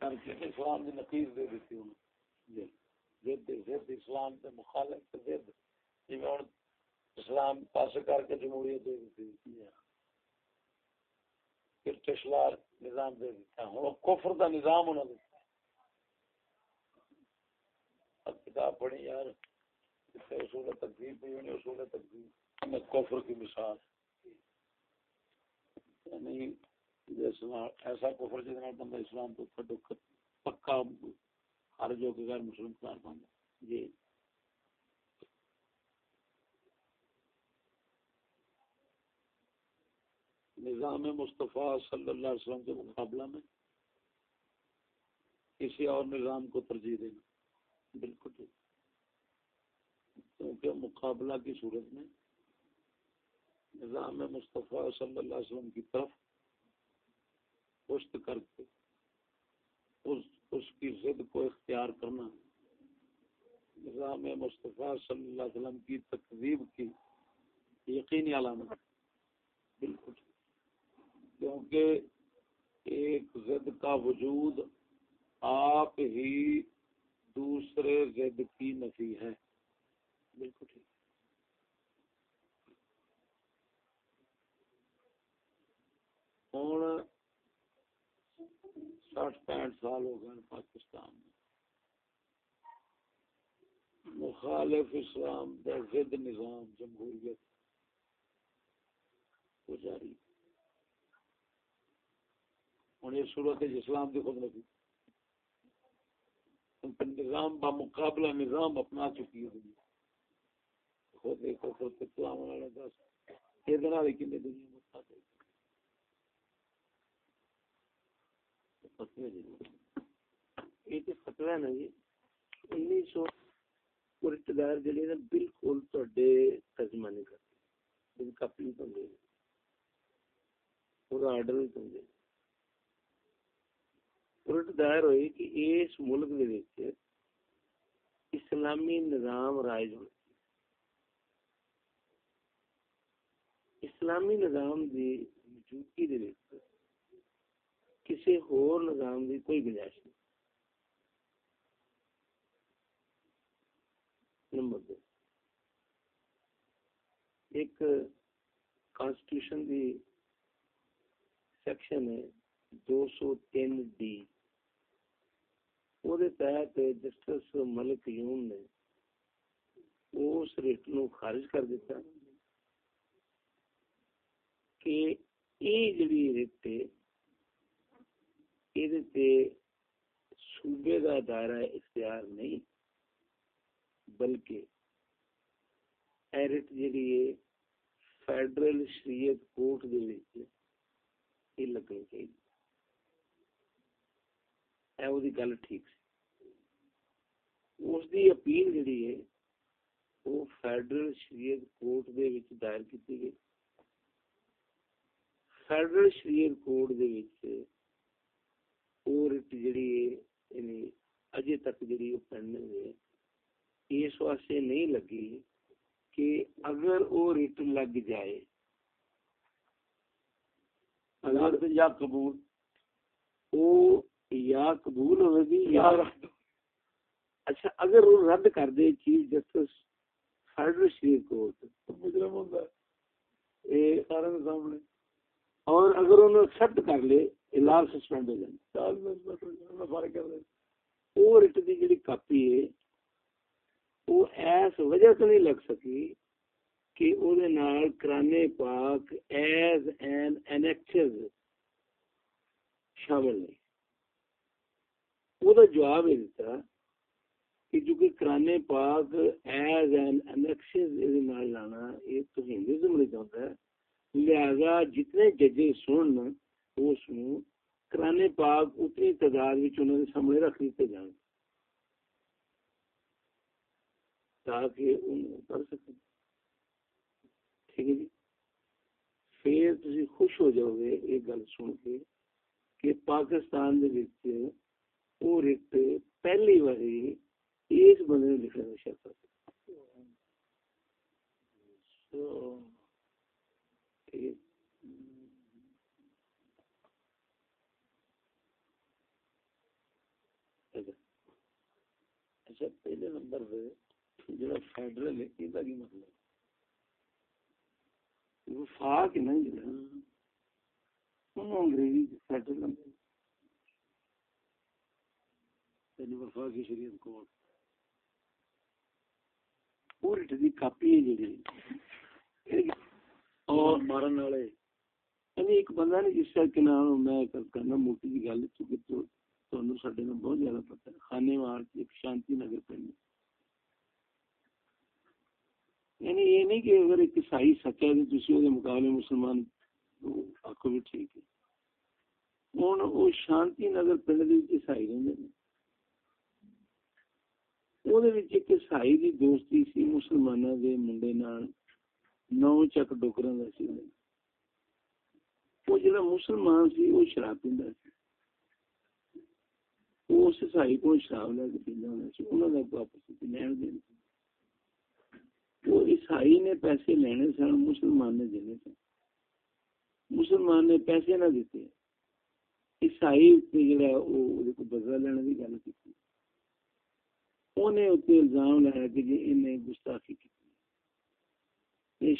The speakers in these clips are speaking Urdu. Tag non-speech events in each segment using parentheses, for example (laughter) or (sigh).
کر کے اسلام کی نقیز دے دیتی ہوں۔ جی۔ زد زد اسلام کے مخالف زد۔ جی ہوں اسلام پاس کر کے جمہوریت دے دیتی پھر جی۔ نظام دے دیتا ہوں۔ کفر دا نظام انہوں نے کتاب پڑھی یار اصول تقدیم پہ نہیں اصول تقدیم کفر کی مثال۔ یعنی ایسا کفر جس بندہ اسلام تو کھڈو پکا ہر جو کہ غیر مسلم قرار جی۔ نظام مصطفیٰ صلی اللہ علیہ وسلم کے مقابلہ میں کسی اور نظام کو ترجیح دینا۔ بالکل ٹھیک۔ کیونکہ مقابلہ کی صورت میں نظام مصطفیٰ صلی اللہ علیہ وسلم کی طرف پشت کر کے اس, اس کی ضد کو اختیار کرنا۔ نظام مصطفیٰ صلی اللہ علیہ وسلم کی تقریب کی یقینی علامت۔ بالکل۔ کیونکہ ایک ضد کا وجود آپ ہی دوسرے ضد کی نفی ہے۔ بالکل ٹھیک۔ ہوں ساٹھ پینٹ سال ہو گئے پاکستان میں۔ مخالف اسلام کا ضد نظام، جمہوریت۔ وہ جاری۔ ہوں یہ صورت اسلام کی خود نفی نظام با مقابلہ نظام اپنا چکی ہوئی خود ایک خود اسلام والے دس۔ یہ دنیا متاثر جی۔ جی۔ بالکل ترجمانی کرتے۔ کاپی پورا آرڈر بھی پہ الٹ دائر ہوئی کہ اس ملک دے اسلامی نظام رائج ہونا اسلامی نظام دی موجودگی دے کسی ہور نظام دی کوئی گنجائش نہیں۔ نمبر دو۔ ایک کانسٹیٹیوشن دی سیکشن ہے دو سو تین ڈی وہ تحت جسٹس ملک یون نے اس ریٹ نو خارج کر دیتا کہ یہ جڑی ریٹ ہے صوبے کا دائرہ اختیار نہیں، بلکہ ایرٹ جڑی ہے، فیڈرل شریعت کورٹ دے وچ یہ لگنی چاہیے اے وہ گل ٹھیک سی۔ اس دی اپیل جڑی ہے وہ فیڈرل شریعت کورٹ دے وچ دائر کیتی گئی۔ فیڈرل شریعت کورٹ دے وچ اور جڑی یعنی اجے تک جڑی پینڈنگ ہے اس واسطے نہیں لگی کہ اگر وہ ریٹ لگ جائے اگر یا قبول او یا قبول ہوئے گی یا رد اچھا اگر وہ رد کر دے چیز جسٹس فیڈرل شریف تو مجرم ہوتا ہے اے سارے سامنے اور اگر انہوں ایکسپٹ کر لے لال سسپینڈ ہو جائے فرق وہ ریٹ کی جی کاپی ہے وہ ایس وجہ سے نہیں لگ سکی کہ وہ کرانے پاک ایز این اینیکٹز شامل نہیں وہ جواب یہ دیتا کہ جو کہ کرانے پاک ایز این اینیکٹز لانا یہ تو ہندوزم نہیں چاہتا ہے لہذا جتنے ججے سن اس کرانے پاک اتنی تعداد نے سامنے رکھ دیتے جان۔ تاکہ کر سکیں۔ ٹھیک ہے جی۔ پھر تھی خوش ہو جاؤ گے یہ گل سن کے کہ پاکستان دے وہ ریٹ پہلی باری اس بندے نے لکھنے کا شرط ٹھیک۔ ہے اچھا پہلے نمبر پہ جڑا فیڈرل ہے یہ کی مطلب؟ وفاق نا جڑا۔ انہوں انگریزی فیڈرل نمبر۔ یعنی وفاق کی شریعت کوڈ پوری دی کاپی ہے جڑی۔ یعنی اور مارن والے۔ یعنی ایک بندہ نے جس کا کہ نام میں کرنا موٹی کی گل چکی تو سڈے میں بہت زیادہ پتا ہے۔ خانے وار ایک شانتی نگر پنڈ یعنی یہ نہیں کہ اگر ایک عیسائی سچا ہے تو تھی وہ مقابلے مسلمان آخو بھی ٹھیک ہے۔ ہوں وہ شانتی نگر پنڈ کے عیسائی رہتے ہیں وہ ایک عیسائی کی دوستی سی مسلمانوں کے منڈے نو چک ڈوکر کا سی۔ وہ جڑا مسلمان سی وہ شراب پیندا سی۔ اس کو شراب لے کے سی واپس لین دین وہ عیسائی نے پیسے لینے سن مسلمان نے دینے سن مسلمان نے پیسے نہ دیتے عیسائی تے جڑا کو لینے گل کیتی اونے اوتے الزام لایا کہ جی انہیں گستاخی کی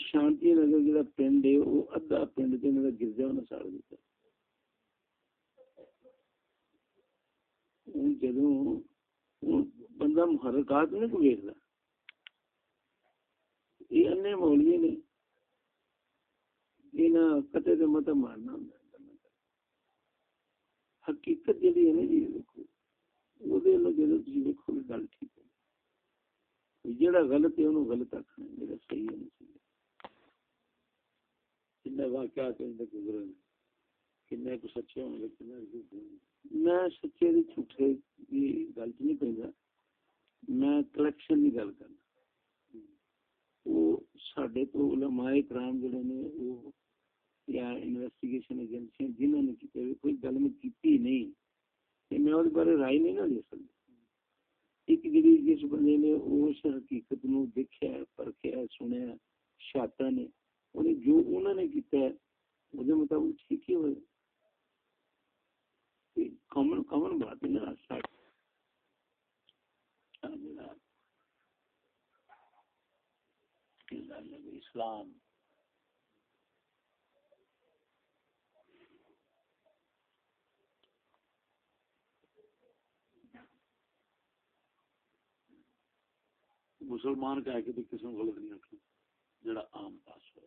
شانتی نگر جا پنڈ ہے وہ ادھا پنڈ گرجا ساڑ دیتا جدو بندہ محرکات نہیں کو ویکتا یہ انے مولوی نے یہ کتے کے مت مارنا ہوں حقیقت جی ہے نا جی دیکھو وہ جدو تھی دیکھو گل ٹھیک ہے۔ جہاں غلط ہے انہوں غلط آخنا جہاں صحیح ہے، نہیں صحیح کنے واقعات گزرے کنے کو سچے ہوں گے میں سچے دی جھوٹے دی گل چ نہیں پہنتا میں کلیکشن کی گل کرنا وہ سڈے تو علماء کرام جڑے نے وہ یا انویسٹیگیشن ایجنسی جنہوں نے کی کوئی گل میں کی نہیں میں اس بارے رائے نہیں نہ لے سکتا ایک جی جس بندے نے اس حقیقت نو دیکھا پرکھیا سنیا شاطا نے انہیں جو انہوں نے کیتا ہے مجھے مطابق ٹھیک ہی ہوئے کامن کامن بات ہے نا اسلام۔ مسلمان کا ہے کہ کسی کو غلط نہیں رکھنا جڑا عام پاس ہو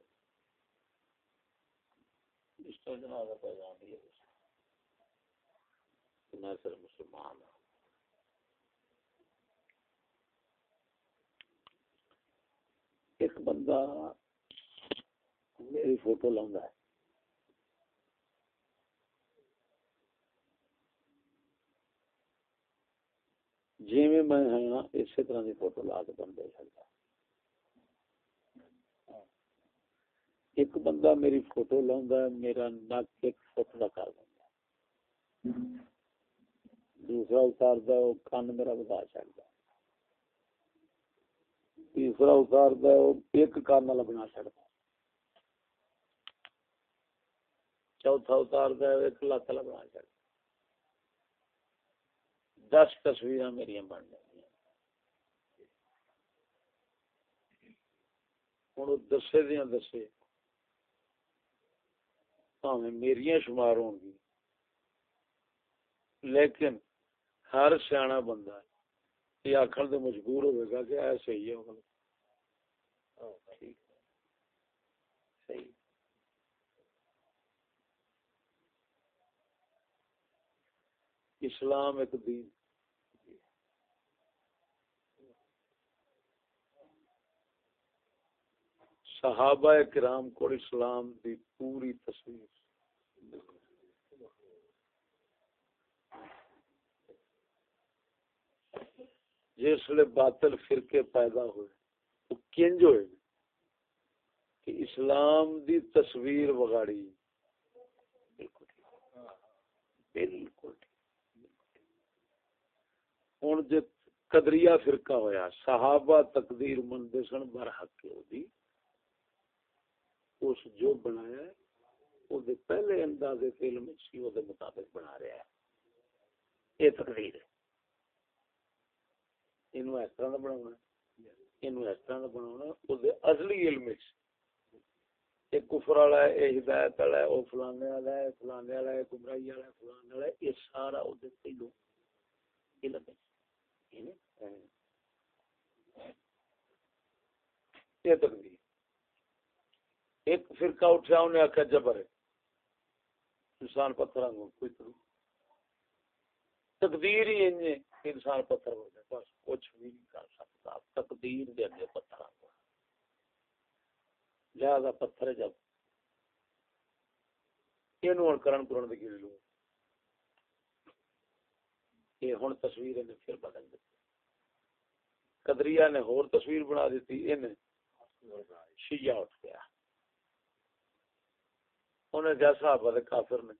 اس کا جنازہ پیغام ہے۔ دیا میں صرف مسلمان ہوں ایک بندہ میری فوٹو لاؤں ہے۔ جی میں میں ہاں اسی طرح کی فوٹو لا کے بن دے سکتا ایک بندہ میری فوٹو لاؤں میرا نک ایک فٹ کا کر دیا دوسرا اتار وہ کن میرا بتا چڑھتا تیسرا اتار وہ ایک کان والا بنا چڑھتا چوتھا اتار ایک لت والا بنا چڑھتا دس تصویر میری بن جائیں ہوں دسے دیا دسے۔ میری شمار ہوں گی۔ لیکن ہر سیاح بندہ یہ آخر تو مجبور ہوئے گا کہ ایسے ہی ہے۔ ہاں، اسلام ایک دین۔ صحابہ کرام کو اسلام دی پوری تصویر جس لیے باطل فرقے پیدا ہوئے، وہ کنج ہوئے۔ کہ اسلام دی تصویر وگاڑی بالکل ہوں جی قدریہ فرقہ ہویا، صحابہ تقدیر مندے سن، برحق دی اس جو بنایا ہے، وہ پہلے اندازے فلم سی، وہ مطابق بنا رہا ہے۔ یہ تقدیر ہے۔ کفر والا ہے ہدایت والا ہے یہ تقدیر ایک فرقہ اٹھا انہیں آخیا جبر ہے انسان پتھر کوئی تقدیر ہی انسان پتھر ہو جائے، بس کچھ بھی نہیں کر سکتا۔ تقدیر دے اندے پتھر آنگو لہذا پتھر جب یہ نوڑ کرن کرن دے گیلی یہ ہون تصویر انہیں پھر بدل دیتی۔ قدریہ نے ہور تصویر بنا دیتی، انہیں شیعہ اٹھ گیا۔ انہیں کیا صحابہ کافر نے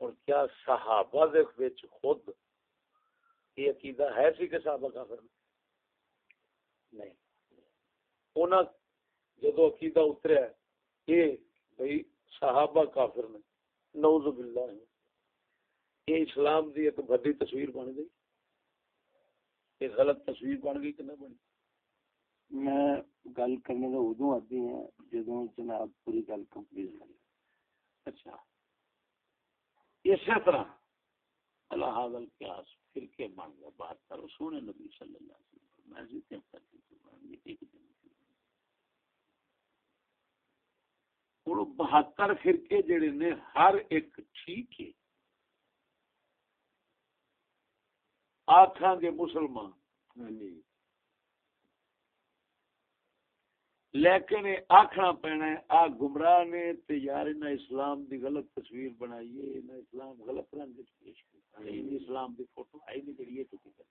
اور کیا صحابہ دے خود یہ عقیدہ ہے سی کہ صحابہ کافر نہیں۔ انہاں جدو عقیدہ اتریا یہ بھئی صحابہ کافر نے نعوذ باللہ۔ یہ اسلام دی ایک بڑی تصویر بن گئی۔ یہ غلط تصویر بن گئی کہ نہ بنی؟ میں گل کرنے کا ادو آتی ہیں جدو جناب پوری گل کمپلیٹ کر اچھا۔ اسی طرح اللہ حاضل قیاس فرقے بن گئے بات کرو سونے نبی صلی اللہ علیہ وسلم میں جی تے کرتی تو ایک دن اور بہتر فرقے جڑے نے، ہر ایک ٹھیک ہے۔ آکھاں گے مسلمان ہاں جی۔ لیکن آخنا پینا ہے آ گمراہ نے تے یار انہیں اسلام دی غلط تصویر بنائی ہے انہیں اسلام غلط رنگ پیش کیا اسلام دی فوٹو آئی نہیں جڑی چکی کر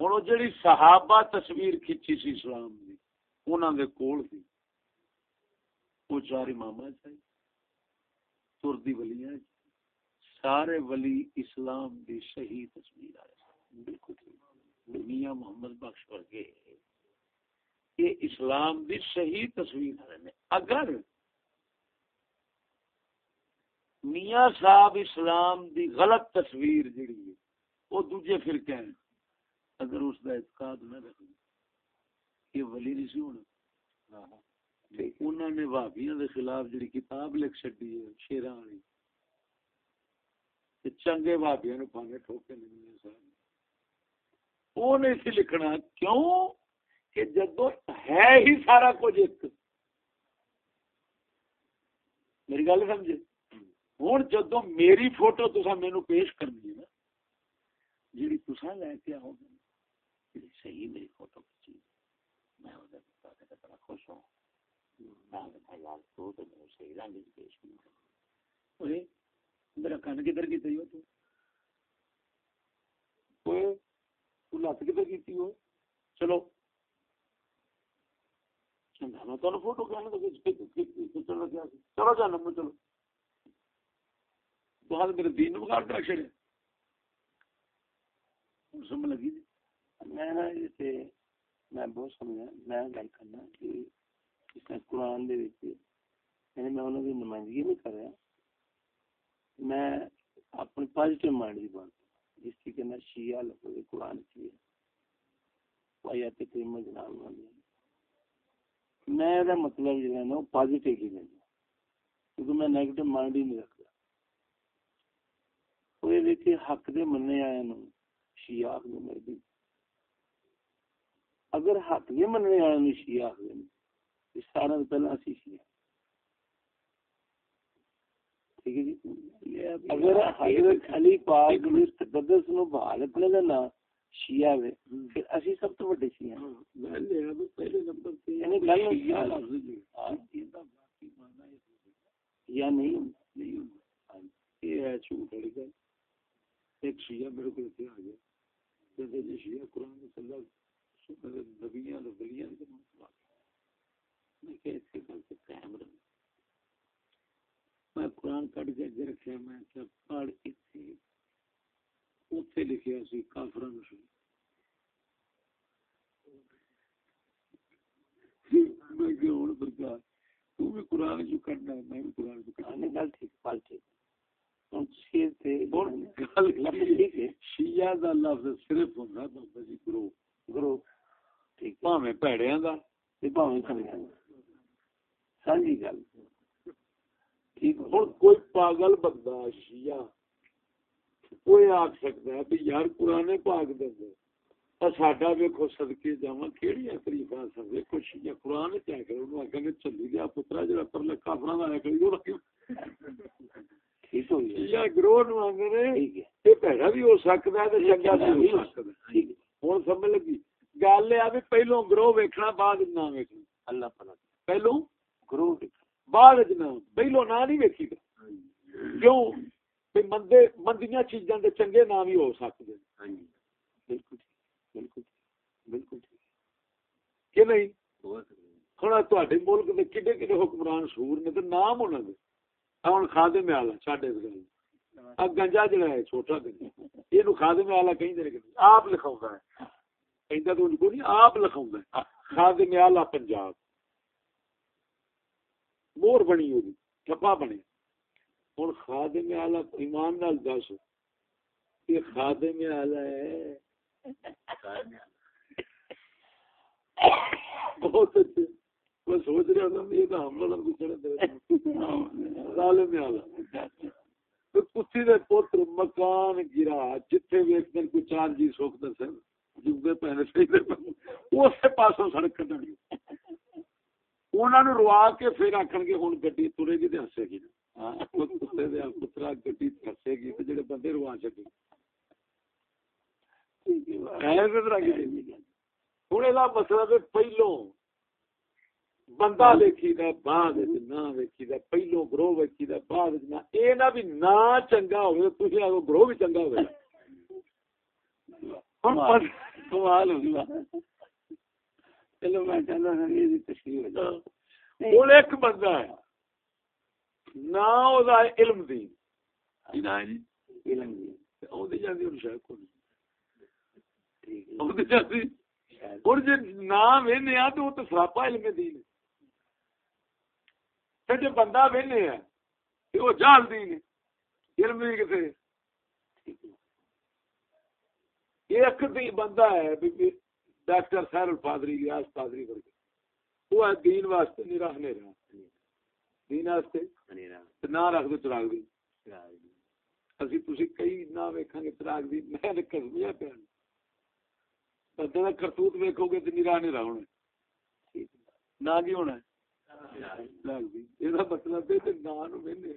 ہوں جڑی صحابہ تصویر کھچی سی اسلام دی انہوں دے کول سی وہ چار امام چاہیے تردی ولیاں سارے ولی اسلام دی صحیح تصویر آئے بالکل میاں محمد بخش ورگے یہ اسلام دی صحیح تصویر ہے۔ اگر میاں صاحب اسلام دی غلط تصویر جڑی ہے، وہ دوجے فرقے ہیں۔ اگر اس کا اعتقاد نہ رکھ یہ ولی نہیں سی ہونا انہوں نے بھابیاں دے خلاف جڑی کتاب لکھ چڈی ہے، شیراں والی چنگے بھابیاں نو پانے ٹھوکے نہیں صاحب۔ وہ نہیں سی لکھنا کیوں؟ کہ جدو ہے ہی سارا کچھ ایک۔ میری گل سمجھے؟ ہوں، جدو میری فوٹو تسا مینو پیش کرنی ہے نا جی تسا لے کے آؤ گے صحیح میری فوٹو کھچی میں بڑا خوش ہوں۔ میرا کن کدھر کی تو؟ لت کدھر کی ہو چلو۔ فوٹو چلو جانا میں چلو۔ بعد میرے دین بگاڑ کر چڑے سمجھ لگی میں نا جیسے میں بہت سمجھا، میں گل کرنا کہ اس میں قرآن دے یعنی میں انہوں کی نمائندگی نہیں کر رہا۔ میں اپنی پازیٹیو مائنڈ کی بات۔ جس کی کہنا شیعہ لفظ قرآن کی ہے۔ آیات کریمہ جناب والی میں دا مطلب جو ہے نا پازیٹیو ہی لینا کیونکہ میں نیگیٹو مائنڈ ہی نہیں رکھتا۔ وہ یہ دیکھے حق دے مننے آئے نا شیعہ حق دے میرے اگر حق دے مننے آئے نا شیعہ حق دے سارا پہلا اسی شیعہ۔ ٹھیک ہے جی۔ اگر حضرت علی پاک نے تقدس نو بحال کرنے دینا شیعہ وے پھر اسی سب تو بڑے شیعہ ہیں۔ پہلے نمبر تے۔ یعنی گل جی۔ ہاں یا نہیں نہیں یہ ہے جھوٹ والی گل۔ ایک شیعہ میرے کو اتنے آ گیا۔ جیسے جی شیعہ قرآن صلی اللہ نبیاں تو بلیاں کے نام میں کہ اتنے گل سے قائم رہا میں قرآن کٹ کے اگے رکھا میں کیا پڑھ اتنے اتنے لکھیا سی کافران سی میں کہ ہوں سرکار تو بھی قرآن جو کرنا ہے میں بھی قرآن جو کرنا گل ٹھیک پل ٹھیک۔ لفظ ٹھیک ہے۔ شیعہ دا لفظ صرف ہوندا بابا جی گروہ۔ گرو ٹھیک بھاویں پیڑیاں دا۔ تے بھاویں کھڑے سانجی گل۔ ٹھیک کوئی پاگل بندہ شیعہ کوئی آکھ سکتا ہے بھی یار قرآن پاک دے ساڈا ویکو سدکے جا کہڑی قرآن کیا کرے انہوں آگے چلی گیا پترا جڑا پرلے وہ شیعہ گروہ نو آندے نے یہ پیڑا بھی ہو سکتا ہے تے چنگا بھی ہو سکتا ہے۔ ٹھیک ہے۔ ہن سمجھ لگی۔ گل ہے بھی پہلو گروہ ویکھنا بعد نہ ویکھنا۔ اللہ پاک پہلو گرو بعد پہلو نہ نہیں ویکھی کیوں بھی مندے مندیاں چیزاں دے چنگے نام بھی ہو سکدے ہیں بالکل بالکل بالکل کہ نہیں تے ملک کے کڈے کڈے حکمران سور نے تو نام ہونا دے میں آلہ چاڈے اس گل آ گنجا جڑا ہے چھوٹا گنجا یہ کھادے میں آلہ کہیں دے آپ لکھاؤں ہے کہیں تو ان کو نہیں آپ لکھاؤں ہے میں آلہ پنجاب مور بنی ہوگی ٹھپا بنے۔ ہوں خادم آلہ ایمان نال دس یہ خادم آلہ ہے۔ بہت اچھے۔ میں سوچ رہا تھا یہ تو ہم لوگ ظالم آلا کسی دے پتر مکان گرا، جتھے ویک دن کو چار جی سوکھ دے سن جوگے پہنے سہی اسے پاسوں سڑک کٹنی انہوں نے روا کے پھر آخر گے ہوں گی ترے گی تو ہسے گی کتے دیا پترا گی ہسے گی تو جڑے بندے روا چکے ہوں یہ مطلب پہلو بندہ ویکھی دا بعد نہ ویکھی دا پہلو گروہ ویکھی دا بعد نہ اے نہ بھی نہ چنگا ہوے تسی گروہ بھی چنگا ہوے کمال ہو گیا چلو میں چاہتا ہوں یہ تشریح ہو جائے۔ ہوں ایک بندہ ہے نہ او دا علم دین نہ جی۔ علم دی۔ او دی جاندی ہن شاید کوئی ٹھیک ہے۔ او دی جاندی۔ شاید۔ اور جے نام وینے آ تو تو سراپا علم دین ہے تے جے بندہ وینے ہے تے او جہل علم کتے ایک دی بندہ ہے ڈاکٹر خیر الفادری ریاض پادری ورگے۔ وہ ہے دین واسطے رہنے رہا۔ دین واسطے نہ رکھ دو چراغ دی۔ اسی تسی کئی نہ ویکھاں گے چراغ دی۔ میں نے قسمیاں پہ بندے دا کرتوت ویکھو گے تے نراہ نہیں رہنا نہ کی ہونا لگ دی۔ یہ مطلب ہے تے نہ نو وینے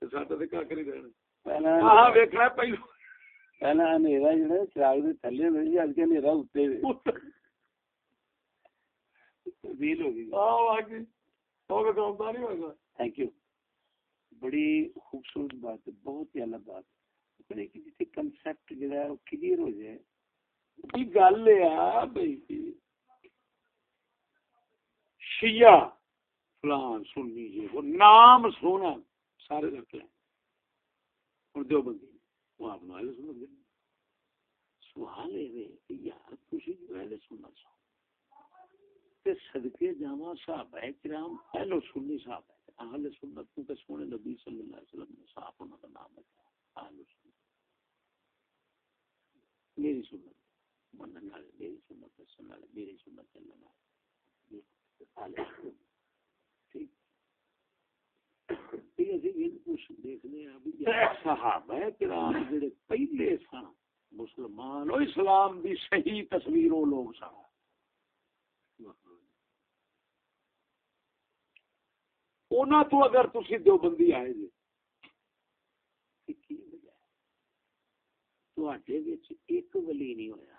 تے ساڈا تے نہیں رہنا۔ پہلا ہاں ویکھنا پہلو۔ پہلا اندھیرا جڑا چراغ دے تھلے ہوندا جی اج کے اندھیرا اوتے تھینک یو بڑی خوبصورت بات ہے بہت ہی الگ بات ہے۔ جیسے کنسپٹ جڑا ہے وہ کلیئر ہو جائے۔ گل ہے بھائی۔ شیعہ فلان سنی وہ نام سونا سارے رکھ لیں۔ اور جو بندی وہ آپ نال سن دیں سوال ہے یار خوشی جو ہے سننا چاہو تے صدقے جاواں صحابہ کرام پہلو سنی صاحب ہے، اہل سنت کو کہ سونے نبی صلی اللہ علیہ وسلم نے صاحب انہاں کا نام رکھا اہل سنت۔ میری سنت، منن والے میری سنت سنن والے میری سنت، چلن والے۔ اہل سنت۔ ٹھیک۔ یہ اسی کچھ دیکھنے ہیں بھی صحابہ کرام جڑے پہلے سن، مسلمان و اسلام دی صحیح تصویر تصویروں لوگ سن۔ اونا تو اگر تسی دیوبندی آئے جی۔ تے کی وجہ تواڈے وچ ایک ولی نہیں ہویا۔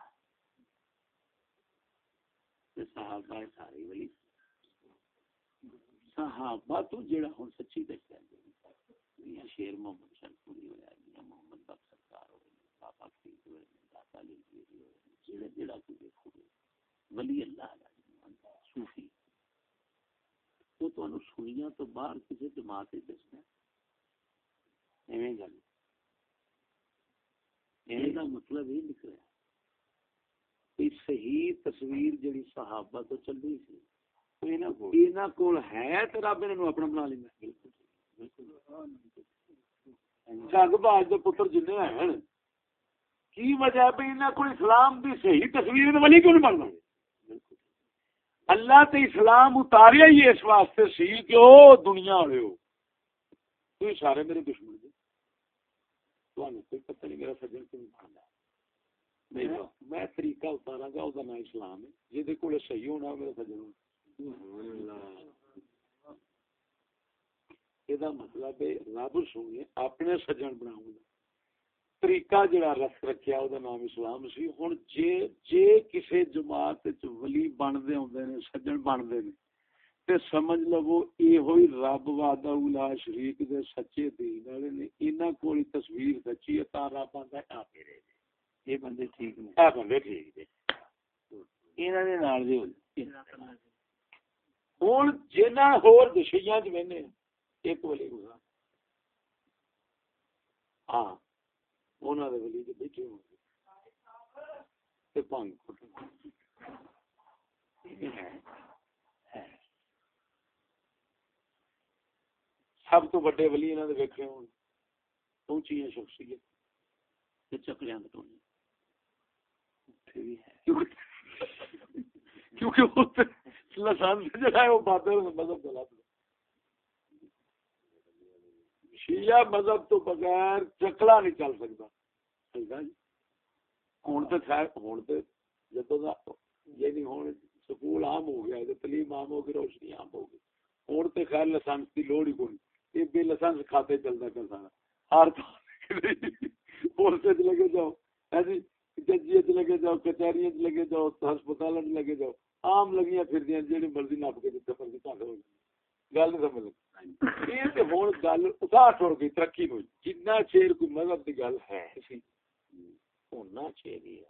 تے صحابہ سارے ولی۔ صحابہ تو جڑا ہن سچی دسیا جی۔ یا شیر محمد شرفوری ہویا یا محمد بخش سرکار ہوئے، بابا فرید ہوئے داتا علی جیری ہوئے جڑا جڑا کوئی دیکھو ولی اللہ علیہ صوفی۔ وہ تو سنیا تو باہر کسی جماعت ہی دسنا ایویں گل۔ ایویں کا مطلب یہ نکلا صحیح تصویر جڑی صحابہ تو چلی سی انہاں کول ہے تے رب انہاں نو اپنا بنا لیندا بالکل بالکل۔ جگ باز دے پتر جن ہیں۔ کی وجہ ہے بھی انہاں کو اسلام دی صحیح تصویر ولی کیوں نہیں بننا؟ اللہ تے اسلام اتاریا ہی اس واسطے سی کہ او دنیا والے ہو۔ تو سارے میرے دشمن جی تانوں کوئی پتہ نہیں میرا سجن کیوں بننا نہیں میں طریقہ اتارا گا او دا نام اسلام ہے۔ جے کول صحیح ہونا میرا سجن ہونا۔ یہ مطلب ہے رب سونے اپنے سجن بناؤں طریقہ جڑا رکھ رکھیا او دا نام اسلام سی ہن جے جے کسے جماعت وچ ولی بندے ہوندے نے سجن بندے نے تے سمجھ لو اے ہوئی رب وعدہ اولا شریک دے سچے دین والے نے انہاں کول تصویر سچی ہے تا رب آندا آپ رہے یہ بندے ٹھیک نے؟ اے بندے ٹھیک نے۔ انہاں دے نال دے ہن جنہ ہور دشیاں وچ وینے ایک ولی گزرا۔ ہاں۔ انہوں نے ولی بیٹھے ہوں سب تو بڑے ولی انہوں نے ہوں اونچی شخصیت چکلیاں کیونکہ لسان جڑا ہے وہ بادل مذہب غلط شیعہ مذہب تو بغیر چکلا نہیں چل سکتا۔ جی؟ ہوں تو خیر ہوں تو جدو یعنی ہوں سکول عام ہو گیا تعلیم عام ہو گئی، روشنی عام ہو گئی۔ ہوں تو خیر لائسنس کی لوڑ ہی کوئی یہ بے لائسنس کھاتے چلتا کر سارا ہر پولیس لگے جاؤ۔ ایسی جی؟ ججی لگے جاؤ کچہری لگے جاؤ ہسپتال لگے جاؤ۔ آم لگیاں پھر جی مرضی نپ کے جتنے مرضی کھاتے ہو گل نہیں سمجھ ہوں گل اتار ٹر گئی ترقی نو۔ جنا چیر کوئی مذہب کی گل ہے۔ ہونا چاہیے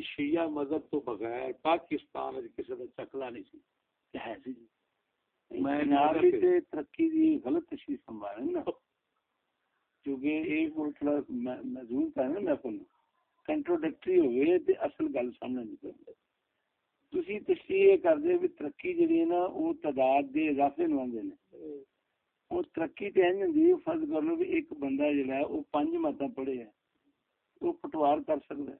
شیعہ مذہب تو بغیر پاکستان چکلا نہیں سی۔ ہے سی؟ میں ترقی کی غلط تشریح نا۔ کیونکہ ایک ہے نا محفل کنٹروڈکٹری ہوئے اصل گل سامنے نہیں تسی تشریح کر بھی ترقی جڑی نا، وہ تعداد دے اضافے نو آندے نے۔ وہ ترقی تے ہیں دی فرض کر لو بھی ایک بندہ جڑا ہے، وہ پانچ ماتاں پڑھے ہے۔ وہ پٹوار کر سکدا ہے۔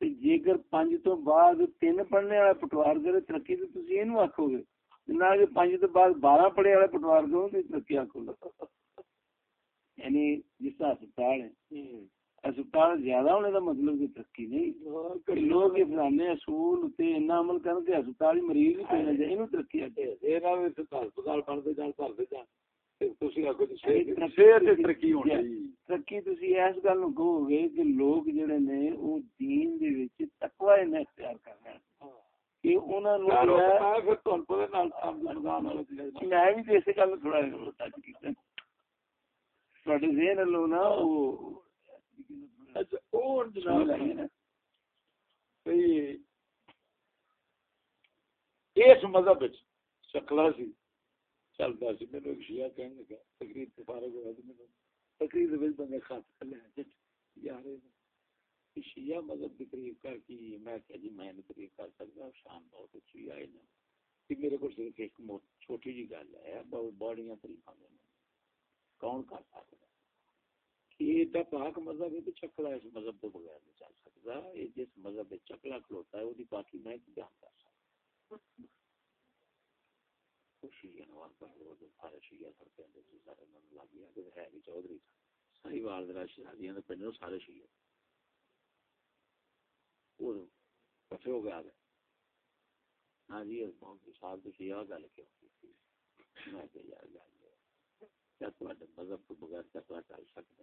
تے جے کر پانچ تو بعد تین پڑھنے والا پٹوار کرے ترقی تے تسی اینو آکھو گے۔ نہ کہ پانچ تو بعد بارہ پڑھے والا پٹوار کرو تے ترقی آکھو گے۔ یعنی جس ہسپتال ہے۔ اسپتال زیادہ ہونے کا مطلب ترقی نہیں لوگ فلانے اصول عمل کر کے اسپتال مریض بھی پینا چاہیے ترقی ہسپتال بنتے جان بھرتے جان ترقی تھی اس گل کہو گے کہ لوگ جڑے نے وہ دین دے وچ تقوی اختیار کر رہے ہیں کہ انہاں نو میں بھی اس گل تھوڑا ٹچ کیتا تواڈے ذہن لو نا اس مذہب شکلا سی سی۔ میرے ایک شیعہ لگا تقریر فارغ ہوا تقریر دے بندے یار شیعہ مذہب کی تقریر کر کی میں کہ جی میں تقریر کر سکتا شان بہت اچھی آئی نا۔ میرے کو صرف ایک چھوٹی جی گل ہے۔ بڑیاں تریفاں کون کر سکتا یہ پاک مذہب ہے تو چکلا اس مذہب تو بغیر نہیں چل سکتا۔ یہ جس مذہب چکلا کھلوتا ہے وہ باقی میں بیان کر سکتا؟ سارے شیعہ کٹھے ہو گیا ہاں جی صاحب تو شیعہ گل کیوں میں یار گل کیا مذہب تو بغیر چکلا چل سکتا؟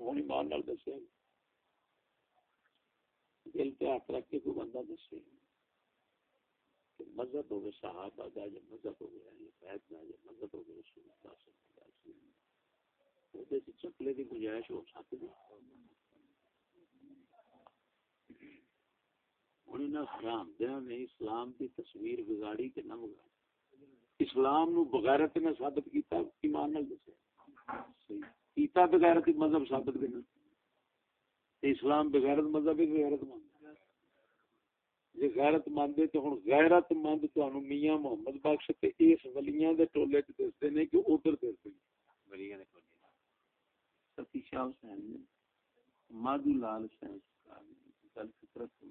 ہوں ایمان نال دسیا دل پہ ہاتھ رکھ کے کوئی بندہ دسے۔ کہ مذہب ہوگا صحابہ کا یہ مذہب ہو گیا یہ بیت کا یہ مذہب ہو رسول اللہ صلی اللہ علیہ وسلم۔ وہ دے چکلے کی گنجائش ہو سکتی ہوں حرام دیا نے اسلام کی تصویر بگاڑی کہ نہ بگاڑی۔ اسلام نو بغیرت نے ثابت کیتا، ایمان نال دسیا۔ کیتا بغیرت مذہب ثابت کرنا۔ اسلام بغیرت مذہب ہے غیرت مند جی غیرت مند ہے تو ہن غیرت مند تانوں میاں محمد بخش تے اس ولیاں دے ٹولے تے دسدے نے کہ ادھر دسدے۔ ولیاں دے ٹولے۔ ستی شاہ حسین مادو لال حسین گل فطرت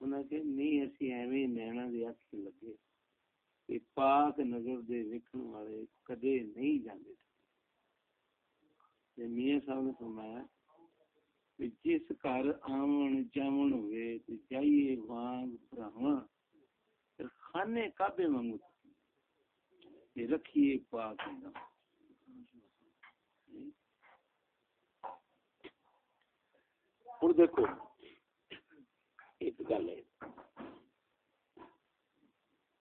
انہاں کہ نہیں اسی ایویں نینا دے اکھ لگے کہ پاک نظر دے ویکھن والے کدے نہیں جاندے تے میاں صاحب نے فرمایا کہ جس گھر آمن جامن ہوئے تے جائیے وانگ براواں پھر خانے کعبے وانگو تے رکھیے پاک نظر ہوں دیکھو ایک گل ہے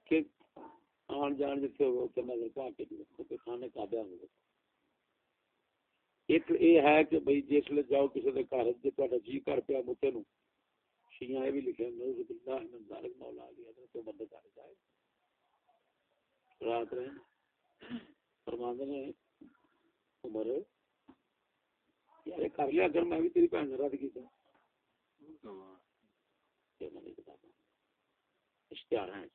کہ آن جان جتنے ہو کے نظر پا کے دیکھو کہ کھانے کا بیا ہو ایک یہ ہے کہ بھائی جس لے جاؤ کسی کے گھر جی تا جی کر پیا متے نو شیاں یہ بھی لکھے نوز باللہ من ذالک مولا علی حضرت تو بندے کر جائے۔ رات رہے فرماندے نے عمر، یار کر لیا اگر میں بھی تیری بھن رد کیتا۔ اشتہار ہیں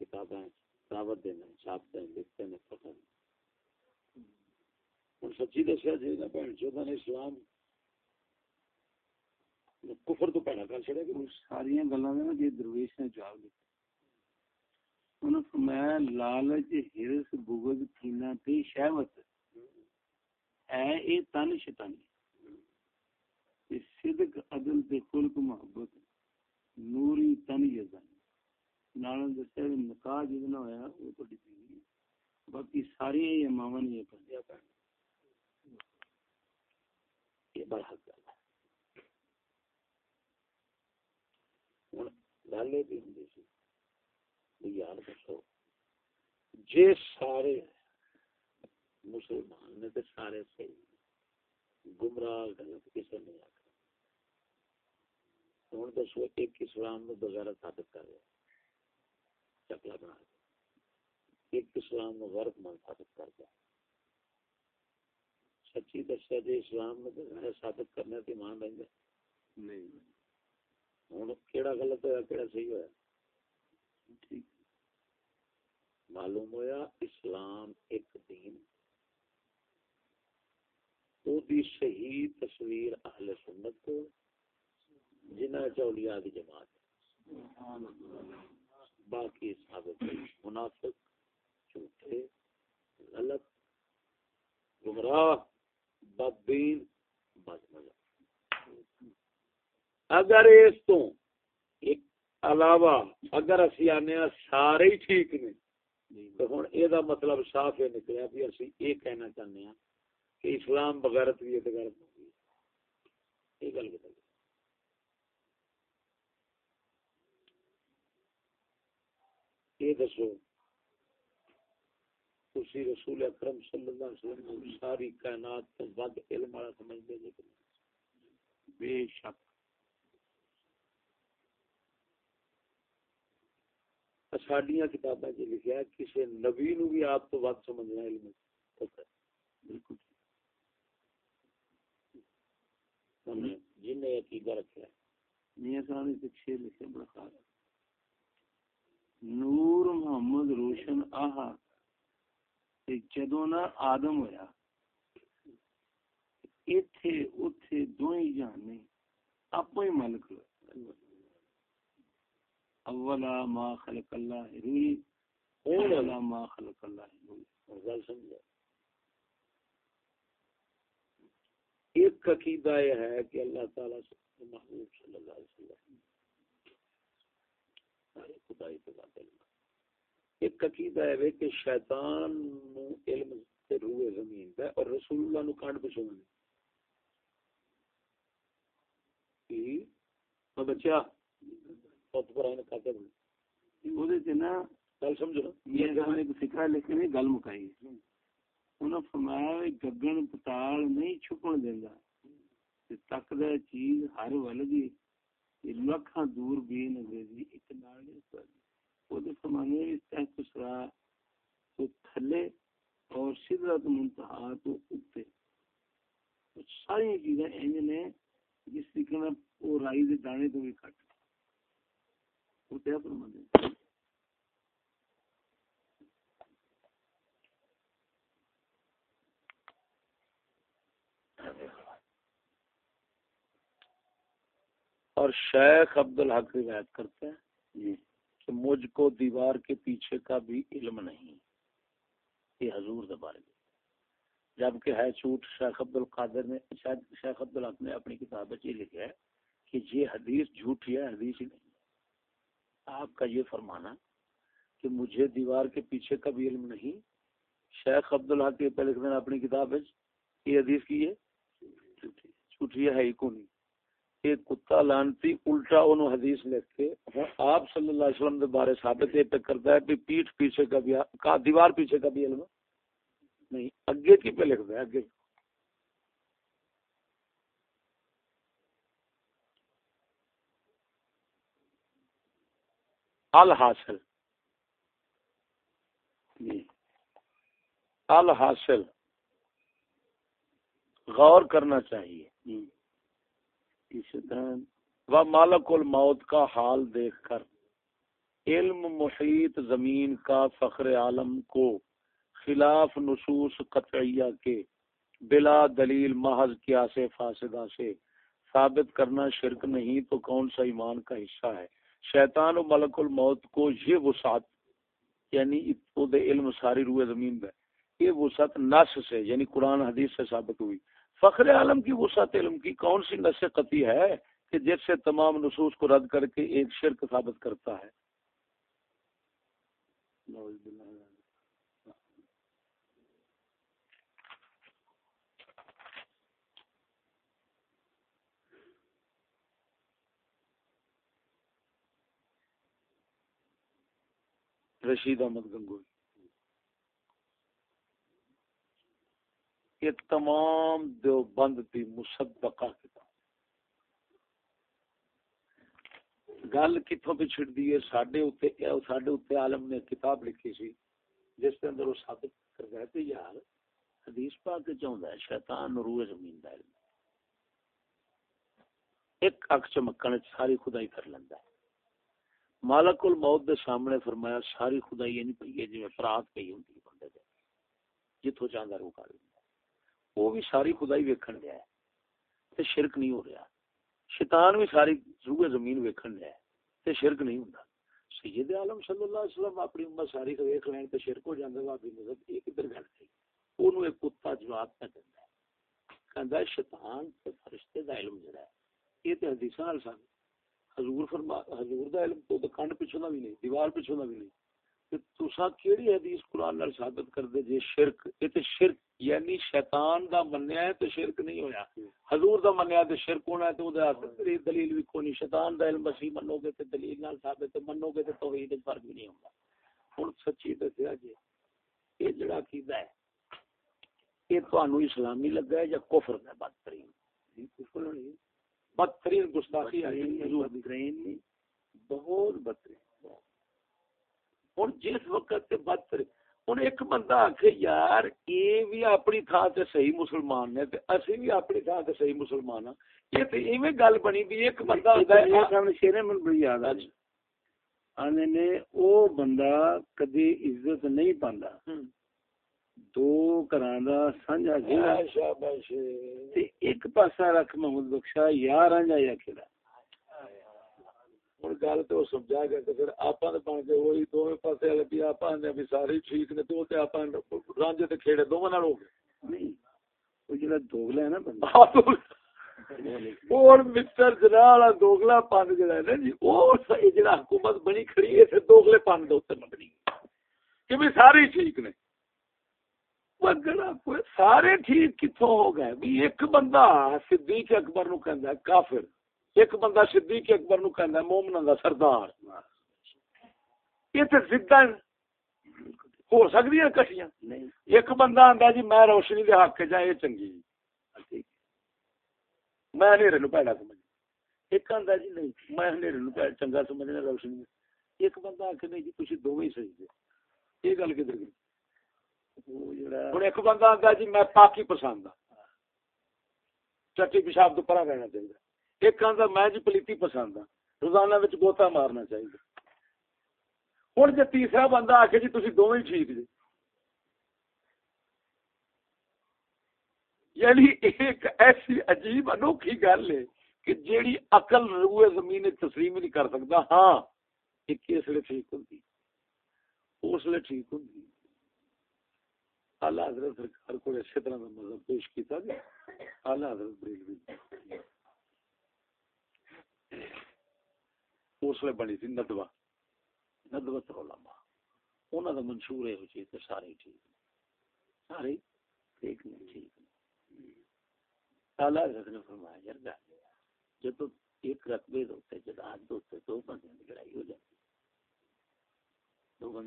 کتابیں دعوت دینا چھاپتے ہیں لکھتے ہیں پتہ نہیں ہوں سچی دسیا جی نہ بھن چودہ نے اسلام کفر تو پہنا کر چڑیا کہ ساری گلا جی درویش نے جواب دیتا انہوں فرمایا، لالچ، ہرس، بغض کینا تے شہوت۔ ہے اے تن شیطانی۔ صدق، عدل تے خلق، محبت۔ نوری تن یزن نال دسیا نکاح جدنا ہویا، وہ تو بیوی باقی ساری یہ ماوا نے یہ پڑھیا پڑھ برحق گل ہے۔ ہوں، گل یہ بھی ہوں سی یار دسو، جے سارے مسلمان نے تو سارے صحیح گمراہ غلط کسی نے آخر ہوں، دسو، ایک اسلام نو بغیر ثابت کر رہا چکلا بنا ایک اسلام نو غرب من ثابت کر دیا سچی دسیا جی اسلام ثابت کرنے کی مان رہے نہیں۔ ہوں کہڑا غلط ہوا کہڑا صحیح ہوا معلوم ہویا اسلام ایک دین او دی صحیح تصویر اہل سنت کو جنہ چولیا کی جماعت باقی ثابت منافق جھوٹے غلط گمراہ۔ بدین بد مذہب اگر اس تو ایک علاوہ اگر اسی آنے سارے ہی ٹھیک نے، تو ہوں یہ مطلب صاف یہ نکلیا بھی اسی یہ کہنا چاہتے ہیں کہ اسلام بغیرت بھی ہے غیرت نہیں یہ گل بتا یہ دسو۔ اسی رسول اکرم صلی اللہ علیہ وسلم ساری کائنات تو ود علم والا سمجھتے جی بے شک۔ ساڈیاں کتاباں چ لکھا ہے کسی نبی نو بھی آپ تو ود سمجھنا علم بالکل جن نے عقیدہ رکھا ہے۔ میاں صاحب نے پیچھے لکھے بڑا خاص۔ نور محمد روشن آہا۔ جدو نا آدم ہویا ایتھے اتھے دوئی جانے اپو ہی ملک اولا ما خلق اللہ روی اولا ما خلق اللہ روی سمجھا ایک عقیدہ یہ ہے کہ اللہ تعالیٰ سے محبوب صلی اللہ علیہ وسلم خدائی تو بات ایک عقیدہ ہے کہ شیطان نو علم تے روح زمین دا اور رسول اللہ نو کانڈ پچھو نے کی بچا بہت پر آئین کھاتے بنے وہ دے تے نا گل سمجھو یہ گل نے فکرہ لکھنے گل مکائی انہوں فرمایا گگن پتال نہیں چھپن دینا تک دا چیز ہر ول دی لکھاں دور بھی انگریزی ایک نال نہیں اور سدرت منتہا تو اوپر ساری چیزیں نے جس طریقے رائی دے دانے تو بھی کٹ اور شیخ عبد الحق روایت کرتے ہیں۔ جی۔ کہ مجھ کو دیوار کے پیچھے کا بھی علم نہیں۔ یہ حضور دبارے جبکہ ہے جھوٹ شیخ عبد القادر نے، شاید شیخ عبد الحق نے اپنی کتاب یہ لکھا ہے کہ یہ حدیث جھوٹی ہے حدیث ہی نہیں۔ آپ کا یہ فرمانا کہ مجھے دیوار کے پیچھے کا بھی علم نہیں۔ شیخ عبد الحق یہ پہلے اپنی کتاب یہ حدیث کی ہے؟ جھوٹی ہے۔ ہی کو نہیں ایک کتا لانتی الٹا انہوں حدیث لکھ کے آپ صلی اللہ علیہ وسلم دے بارے ثابت یہ کرتا ہے کہ پیٹھ پیچھے کا بھی کا دیوار پیچھے کا بھی علم نہیں، اگے کی پہ لکھ ہے اگے۔ الحاصل۔ جی۔ الحاصل۔ غور کرنا چاہیے۔ جی۔ و مالک الموت کا حال دیکھ کر، علم محیط زمین کا فخر عالم کو خلاف نصوص قطعیہ کے بلا دلیل محض کیا سے فاسدہ سے ثابت کرنا شرک نہیں تو کون سا ایمان کا حصہ ہے؟ شیطان و ملک الموت کو یہ وسعت یعنی علم ساری روح زمین میں، یہ وسعت نس سے یعنی قرآن حدیث سے ثابت ہوئی۔ فخر عالم کی وسعت علم کی کون سی نس قطعی ہے کہ جس سے تمام نصوص کو رد کر کے ایک شرک ثابت کرتا ہے؟ رشید احمد گنگوئی. یہ تمام دیوبند کی مصدقہ کتاب۔ گل کتوں پہ چھڑ دی ہے، ساڈے اوتے ساڈے اوتے عالم نے کتاب لکھی سی، جس کے اندر وہ ثابت کر گئے تھے یار حدیث پاک کے چاہندا ہے، شیطان روح زمین دا علم۔ ایک اک چمکن ساری خدائی کر لیندا ہے۔ مالک الموت دے سامنے فرمایا، ساری خدائی نہیں پئی ہے، جویں فرات پئی ہوندی بندے دے۔ جتھوں چاہندا روح کر۔ وہ بھی ساری خدائی ویکھن دیا ہے تے شرک نہیں ہو رہا۔ شیطان بھی ساری روح زمین ویکھن دیا ہے تے شرک نہیں ہوندا۔ سید عالم صلی اللہ علیہ وسلم اپنی امت ساری کو ویکھ لین تے شرک ہو جاندا وا مذہب یہ کدھر گل تھی اونوں ایک کتا جواب پہ دیندا ہے۔ کہندا ہے شیطان تے فرشتے دا علم جڑا ہے، یہ تے حدیثاں نال سن حضور فرما، حضور دا علم تو کنڈ پیچھے دا بھی نہیں، دیوار پیچھے دا بھی نہیں۔ تسا کیڑی حدیث قرآن نال ثابت کر دے جے شرک یہ تے شرک یعنی شیطان دا منیا ہے تے شرک نہیں ہویا۔ حضور دا منیا تے شرک ہونا ہے تے او دے دلیل بھی کوئی نہیں شیطان دا علم بسی منو گے تے دلیل نال ثابت منو گے تے توحید وچ فرق بھی نہیں ہوندا۔ ہن سچی دسیا جی جڑا ہے تانوں اسلامی لگا ہے یا کفر بدترین۔ نہیں بدترین گستاخی ہے۔ حضور دی۔ بہت بدترین۔ ہوں جس وقت بدتر ہوں ایک بندہ آخ یار یہ بھی اپنی تھان سے صحیح مسلمان نے اسی بھی اپنی تھان سے صحیح مسلمان ہاں یہ تو ایویں گل بنی بھی ایک بندہ شیر من بڑی یاد آ آنے نے او بندہ کدی عزت نہیں پاندا دو گھراں دا سانجا گھر تے ایک پاسا رکھ محمد بخشا یار آ جا کھڑا ہوں گل تو سمجھا گیا تو پھر آپ بن وہی دونوں والے بھی آپ بھی سارے ٹھیک نے تو آپ رانجے تے کھیڑے دونوں ہو گئے نہیں وہ جڑا دوگلا ہے نا بندہ اور مسٹر جنال دوگلا پن جڑا ہے نا جی وہ جڑا حکومت بنی کھڑی ہے دوگلے پن دے اوپر کہ بھی سارے ٹھیک نے سارے ٹھیک کتوں ہو گئے بھی ایک بندہ صدیق اکبر نو کہندا ہے کافر ایک بندہ صدیق اکبر نو کہندا ہے مومناں دا سردار۔ یہ تے زدہ ہو سکتی ہیں نہیں۔ ایک بندہ آندا جی میں روشنی دے حق چ یہ چنگی۔ میں ہنیرے نو پیڑا سمجھ ایک آندا جی نہیں میں ہنیرے نو پیڑا چنگا سمجھنا روشنی۔ ایک بندہ آکھے نہیں جی تسی دوویں ہی صحیح یہ گل کدھر گئی؟ ہن ایک بندہ آندا جی میں پاکی پسند ہاں۔ چٹی پیشاب تو پرا رہنا چاہیے ایک آندا، میں جی پلیتی پسند ہاں۔ روزانہ وچ گوتا مارنا چاہیے ہن جے تیسرا بندہ آکھے جی تسی دوویں ہی ٹھیک جی۔ یعنی ایک ایسی عجیب انوکھی گل ہے کہ جیڑی عقل روئے زمین تسلیم نہیں کر سکتا ہاں ایک اس لیے ٹھیک ہوندی۔ اس لیے ٹھیک ہوندی۔ اعلی حضرت سرکار کو اسی طرح کا مذہب پیش کیتا گیا اعلی حضرت بریلوی۔ اس لیے بنی تھی، ندوہ۔ ندوت علماء۔ انہاں دا منشور ہے چیز سارے ٹھیک سارے ٹھیک ٹھیک حضرت نے فرمایا، یار گل جب ایک رقبے دے جداد دے دو لڑائی ہو جاتی۔ دو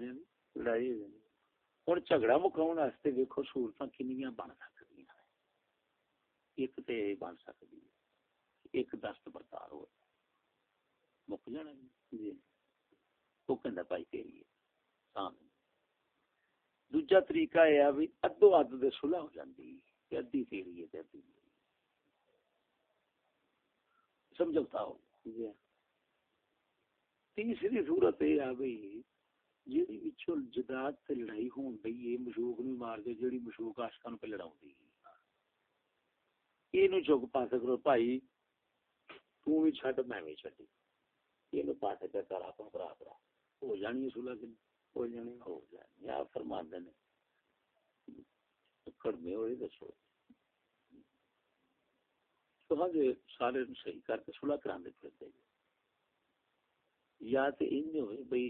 لڑائی ہو ہوں جھگڑا مکاؤ واسطے سہولت کنیاں بن سکتی ایک تے بن سکتی ایک دست بردار ہو مک جانا جی۔ وہ کہ بھائی تیری ہے۔ سامنے۔ دوجا طریقہ یہ ہے بھی ادو اد دے سلح ہو جاتی کہ ادھی تیری ہے تے ادھی سمجھوتا ہو۔ جی۔ تیسری صورت یہ آ گئی جیڑی وچوں جداد تے لڑائی ہون پئی اے مشوق نو مار دے جیڑی مشوق عاشقاں نو پہ لڑاوندی۔ اینو چوک پاسے کرو بھائی تو بھی چھڈ میں بھی چھڈی۔ کڑمے ہوئے دسو تو ہاں جی سارے صحیح کر کے صلح یا تے ہوئے بھئی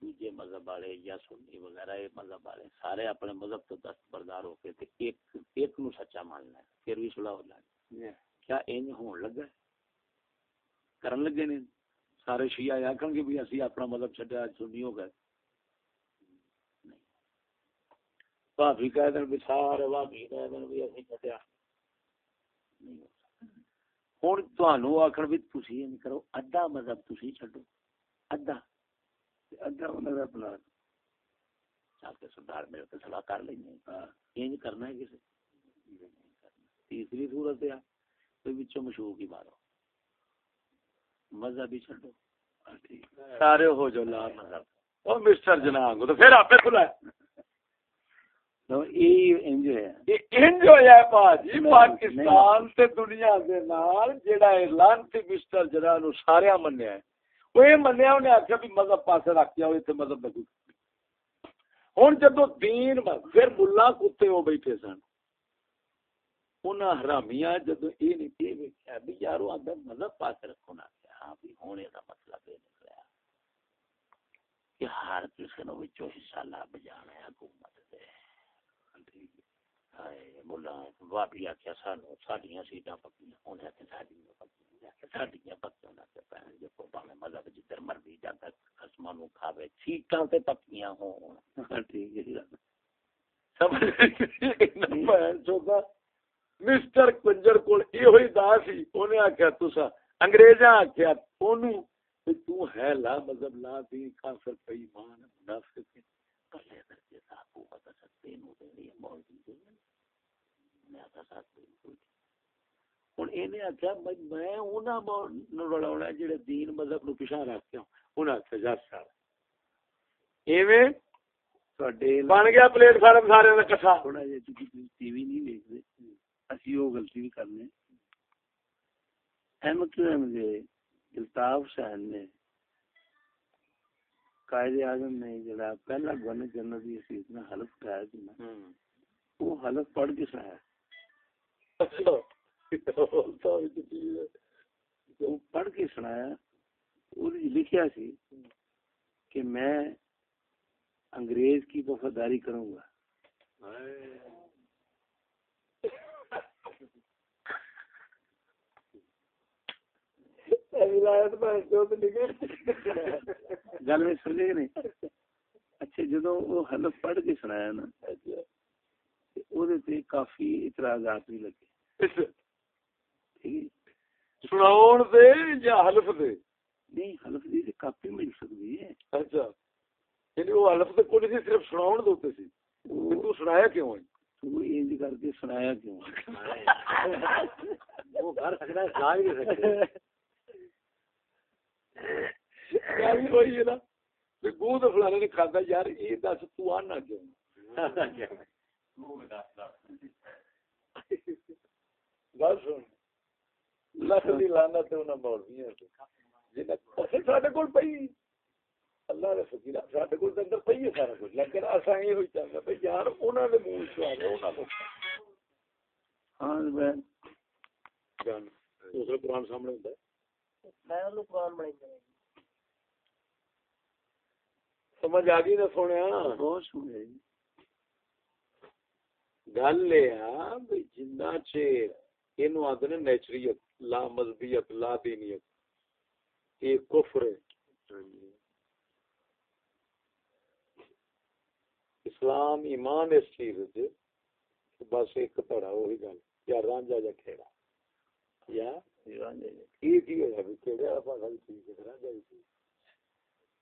دوجے مذہب والے یا سنی وغیرہ یہ مذہب والے سارے اپنے مذہب تو دستبردار ہو کے تے ایک ایک نو سچا ماننا ہے پھر بھی صلح ہو جانی۔ کیا انج ہون لگا؟ ہے؟ کرن لگے نے۔ سارے شیعہ آکھن گے بھی اسی اپنا مذہب چھڈیا اج سنی ہو گئے۔ بھابی کہہ دین بھی سارے بھابی کہہ دین بھی اسی چھڈیا۔ نہیں ہو سکتا۔ ہن تانوں آکھن بھی تسی انج کرو ادھا مذہب تسی چھڈو۔ ادھا اگا انہاں دا اپنا چل کے سردار میرے تے صلاح کر لیں انج کرنا ہے کسے؟ تیسری صورت ہے۔ کوئی وچوں مشوق ہی مارو۔ مذہب ہی چھڈو۔ سارے ہو جو لا مذہب۔ او مسٹر جناب تو پھر کھلا تو یہ انج ہے۔ انج ہویا ہے باجی پاکستان تے دنیا دے نال جیڑا اعلان تے مسٹر نو سارے منیا ہے۔ منیا بھی مذہب پاسے رکھ کے آؤ اتنے مذہب دین پھر ملا کتے ہو بیٹھے سن۔ انہاں حرامیاں جدو یہ نہیں یہ ویکھیا بھی یارو مذہب پاس رکھو نہ۔ ہاں بھی ہونے دا مطلب یہ نکلیا کہ ہر کسی نو وچوں حصہ لب جانا ہے، حکومت دے۔ ہاں جی۔ ہائے سانو، ساڈیاں سیٹاں پکیاں ساڈیاں پکیاں ساڈیاں پکیاں جو کو مذہب جدھر مرضی جاتا نو کھاوے، سیٹاں تے پکیاں ہون۔ ہاں جی، ٹھیک ہے مسٹر کنجر کول دا سی آخیا تسا انگریزاں آخیا تو ہے لا مذہب لا بھی کافر بے ایمان منافق ہے پہلے درجے دا حکومت سکتے نو دینی ہے مولوی دینی میں آتا ساتھ بالکل ہن اینے آخیا میں انہاں رلاونا جڑے دین مذہب پیچھے رکھ کے انہاں جا سار ایویں تواڈے بن گیا پلیٹ فارم سارے دا کٹھا تھوڑا جہا کیونکہ ٹی وی نہیں دیکھتے۔ اسی وہ غلطی بھی کرنے احمد الطاف حسین نے۔ قائد اعظم نے جڑا پہلا گورنر جنرل حلف کرایا تھی نا۔ وہ حلف پڑھ کے سنایا۔ وہ پڑھ کے سنایا۔ وہ لکھیا سی کہ میں انگریز کی وفاداری کروں گا۔ گل میں سمجھے کہ نہیں؟ اچھا اچھا جدو وہ حلف پڑھ کے سنایا نا تے اودے تے کافی اعتراضات بھی لگے۔ ٹھیک ہے؟ سناؤن دے یا حلف دے؟ نہیں حلف دی تے کافی مل سکتی ہے۔ اچھا۔ یعنی وہ حلف تے کوئی نہیں صرف سناؤن دے ہوتے سی۔ وہ تو سنایا کیوں ہے؟ تو انج کر کے سنایا کیوں (laughs) وہ گھر سکتا ہے سنا ہی نہیں سکتے (laughs) گل ہوئی ہے نا کہ گو تو فلانے نے کھادا یار یہ دس تو آنا کیوں گل سن لکھ دی لعنت انہاں مولویاں تے جنہاں اصل ساڈے کول پئی اللہ دے فقیر ساڈے کول تے اندر پئی ہے سارا کچھ لیکن اساں یہ ہوئی چاہندے بھئی یار انہاں دے منہ چوں آ انہاں کو ہاں میں جان دوسرا قرآن سامنے ہوندا ہے میں انہوں قرآن بنائی سمجھ آ گئی نا سونے گل یہ جنہ چیر یہ آدھے نیچریت لا مذہبیت لا دینیت یہ کفر ہے اسلام ایمان اس چیز بس ایک تڑا وہی گل یا رانجا جا کھیڑا یا ٹھیک ہی بھی بھی ٹھیک ہے رانجا بھی ٹھیک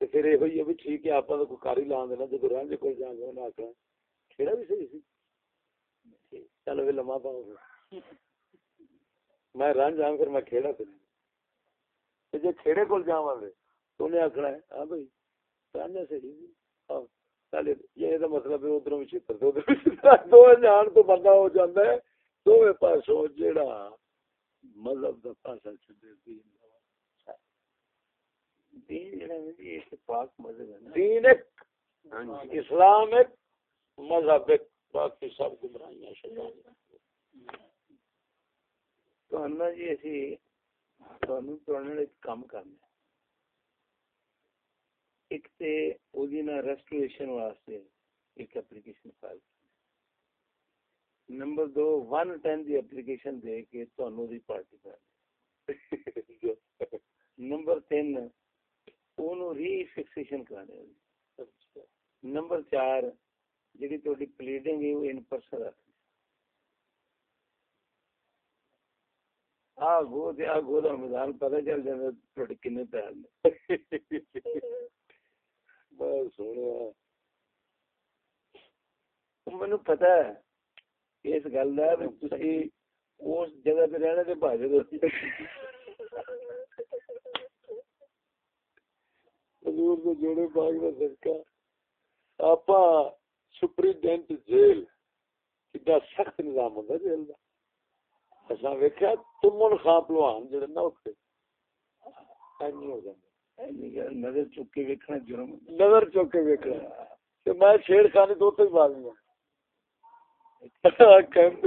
تے پھر ہے بھی ٹھیک ہے کاری لان دینا رانجے جان بھی صحیح سی پاؤ میں پھر میں کھیڑا تے جے کھیڑے کول جاواں تو ہے ہاں بھائی رانجا صحیح ہاں یہ مطلب ہے ادھر بھی چھتر دو دو جان تو بندہ ہو جاتا ہے دونوں پاسوں جیڑا مذہب دا پاسا چھڈے دین دا دین جڑا ہے جی ایک پاک مذہب ہے نا۔ دین ایک اسلام ایک مذہب ایک۔ باقی سب گمراہیاں شیطان۔ تو جی اسی تانوں تانوں ایک کام کرنا ہے۔ ایک تے اودی نا ریسٹوریشن واسطے ایک اپلیکیشن فائل نمبر دو ون ٹین دی اپلیکیشن دے کے تانوں دی پارٹی کر نمبر تین اونوں ری فکسیشن کرانے نمبر چار جڑی تہاڈی پلیڈنگ ہے وہ ان پرسن رکھ آ گو تے آ گو دا میدان پتہ چل جاندا تہاڈے کنے پیار نے۔ (laughs) بس سونا مینوں پتہ ہے اس گل دا بھی تسی اس جگہ تے رہنا تے بھاجے دو حضور دے جوڑے پاک دا صدقہ۔ آپا سپرینٹینڈنٹ جیل سخت نظام ہوندا جیل دا۔ اساں ویکھیا تمن خان پلوان جڑے نہ اٹھے اینی ہو جاندے۔ نظر چک کے ویکھنا جرم نظر چوک کے ویکھنا۔ تے میں چھیڑ خانے تو تے باغ گیا۔ کیمپ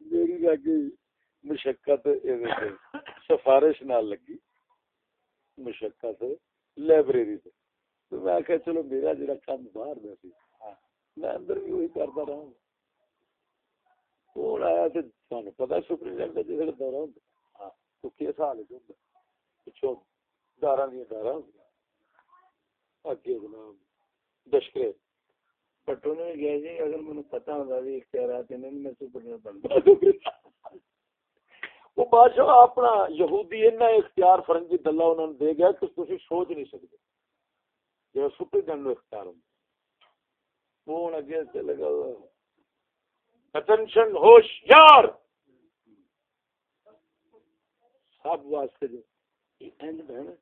میری لگی مشقت سفارش نال لگی، مشقت لائبریری سے میں آخیا چلو میرا جڑا کام باہر میں سی، میں اندر بھی وہی کرتا رہا ہوں کون آیا دورہ ہوندا؟ ہاں، تو کس حال پچھوں داراں داراں اگے جناب دشکرے پٹو نے گیا جی اگر مجھے پتا ہوتا بھی اختیارات نہیں، میں سپر بنتا وہ بادشاہ اپنا یہودی اتنا اختیار فرنگی دلہ انہوں نے دے گیا کہ تھی سوچ نہیں سکتے۔ جو سپرڈینٹ اختیار ہوں۔ وہ ہوں اگے چلے گا اٹینشن ہوشیار سب واسطے جو۔ اینڈ ہے نا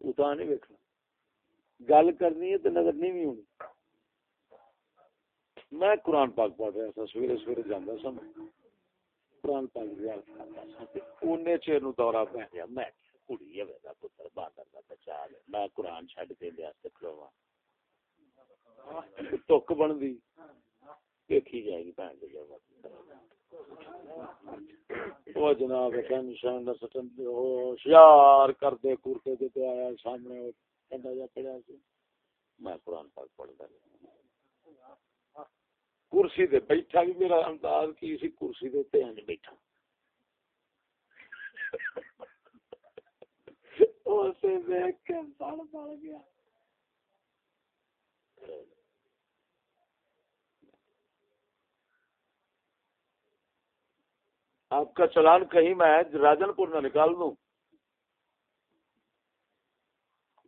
اتنا نہیں ویکنا گل کرنی ہے تو نظر نہیں بھی ہونی۔ میں قرآن پاک پڑھ رہا تھا، سویرے سویرے جانا سا میں قرآن پاک زیارت کرتا اونے چیر نو دورہ پہ گیا میں کڑی ہے ویسا پتر بادر کا بچا لے میں قرآن چھڈ کے لیا تے کھلوا تک بن دی دیکھی جائے گی بھن دے وہ جناب ٹینشن سٹن ہوشیار کر دے کورتے دے تے آیا سامنے۔ سی۔ میں قرآن پاک پڑھتا رہا۔ کرسی دے بیٹھا بھی میرا انداز کی سی، کرسی دے تے انج بیٹھا۔ اسے دیکھ کے سڑ پڑ گیا۔ آپ کا چلان کہیں میں راجن پور نہ نکال دوں۔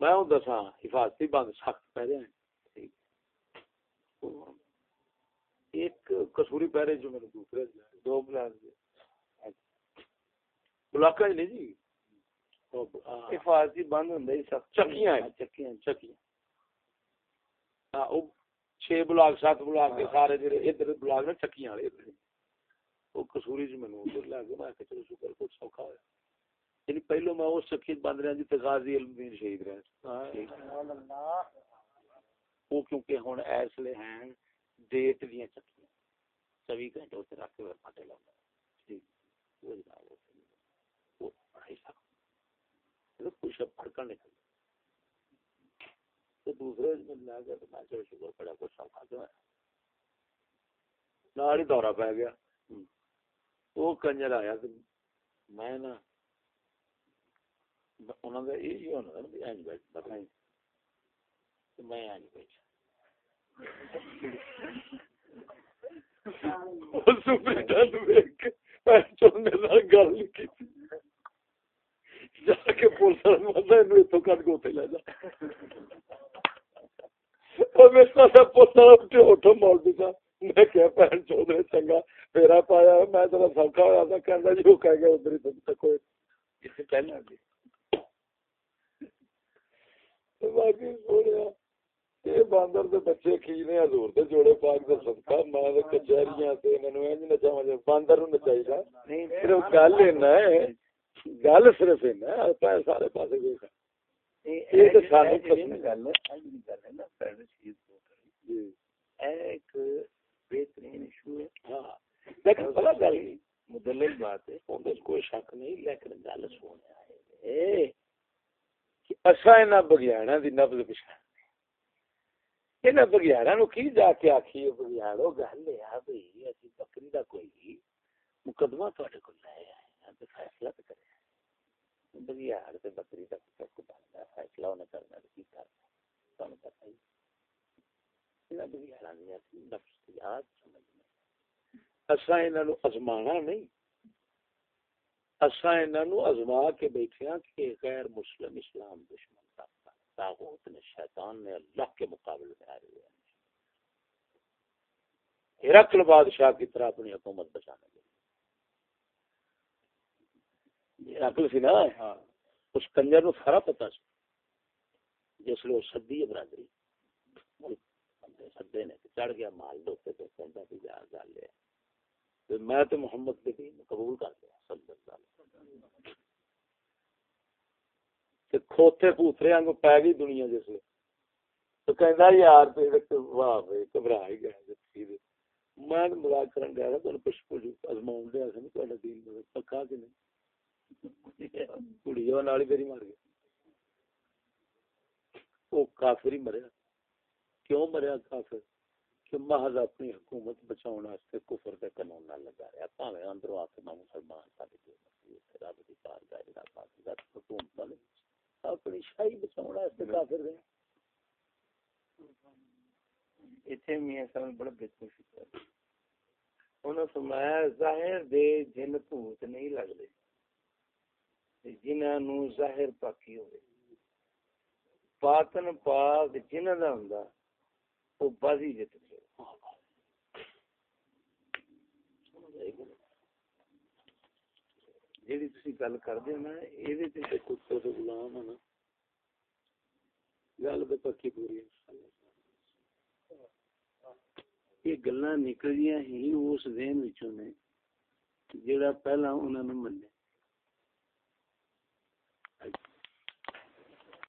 میں دسا حفاظتی بند سخت پہ رہے ہیں ایک کسوری پہ رہے جو میرے دوسرے دو بلاک بلاکا ہی نہیں جی؟ حفاظتی بند ہوں چکیاں چکیاں چکیاں چھ بلاک سات بلاک کے سارے جڑے ادھر بلاک نے چکیاں والے وہ کسوری چ مینوں ادھر لے گئے میں کہ چلو شکر کو سوکھا ہوا یعنی پہلو میں اس چکی بند رہا جی غازی علم دین شہید رہا وہ کیونکہ ہوں اس لیے ہیں ڈیٹ دیا چکیاں چوبی گھنٹے اتنے رکھ کے پاٹے لاؤں کچھ پڑکا نکل۔ دوسرے لے گیا تو میں چلو شکر پڑا کچھ سوکھا تو ہے دورہ پی گیا۔ وہ کنجر آیا میں نا گل کی جا کے پولیس کٹ گوتے لے جا میں کیا چودھری چنگا میرا پایا میں ذرا سوکھا ہوا تھا کہنا جی وہ کہہ گیا ادھر ہی تک کوئی جسے پہلے باقی سوڑیا یہ باندر دے بچے کھینے حضور دے جوڑے پاک دے صدقہ میں کچہریاں تے انہاں نو انج نچا مجھے باندر نو نچائی دا صرف گل ہے گل صرف ہے سارے پاسے دیکھا یہ تے سانو قسم گل ہے نا جی۔ ایک بہترین ایشو ہے۔ ہاں لیکن بڑا گل مدلل بات ہے۔ اندر کوئی شک نہیں لیکن گل ہے۔ کہ اسا انہاں دی نبض انہاں نو کی جا کے آکھیے بگیاڑو گل ہے بھئی اسی بکری دا کوئی مقدمہ تواڈے کول لے آئے تے فیصلہ تے کرے بگیاڑ تے بکری دا کوئی بندا فیصلہ انہاں کرنا کی کرنا تانوں پتہ ہی انہاں بگیاڑاں دی نفسیات سمجھنا اسا انہاں نو ازمانا نہیں۔ اسا انہاں نو ازما کے بیٹھے ہاں کہ غیر مسلم اسلام دشمن نے شیطان نے اللہ کے مقابلے میں آئے ہوئے ہرکل بادشاہ کی طرح اپنی حکومت بچانے کے ہرکل سی نا؟ ہاں۔ اس کنجر نو سارا پتا سی۔ جس لیے سدی ہے برادری سدے نے چڑھ گیا مال دوتے تو کہتا کہ جا گل ہے۔ میں تو محمد کے دین قبول کر گیا صلی اللہ علیہ وسلم۔ کھوتے پوترے آنگو پی گئی دنیا جس لیے تو کہندا یار تے واہ بھائی، گھبرا ہی گیا میں مذاق کرن گیا تھا پچھ پچھ ازماؤں دے دیا سن تہاڈا دین میں پکا کہ نہیں؟ کڑی جو نال میری مار گئی او کافر ہی مریا۔ کیوں مریا کافر؟ کہ محض اپنی حکومت بچاؤن واسطے کفر دے قانون نہ لگا رہا پاویں اندروں آ کے مسلمان ساڈے جو رب دی بارگاہ دا پاک دا حکومت والے اپنی شاہی بچاؤنا اس کافر دے ایتھے میاں صاحب بڑا بہتر فکر انہوں فرمایا ظاہر دے جن بھوت نہیں لگدے جنہاں نو ظاہر پاکی ہوئے۔ باطن پاک جنہاں دا ہوندا او بازی جت گئے جیڑی تسی گل کردے نا ایدے تے کتے غلام گل تے پکی پوری یہ گلاں نکلیاں ہی اس ذہن وچوں نے جیڑا پہلا انہاں نے منیا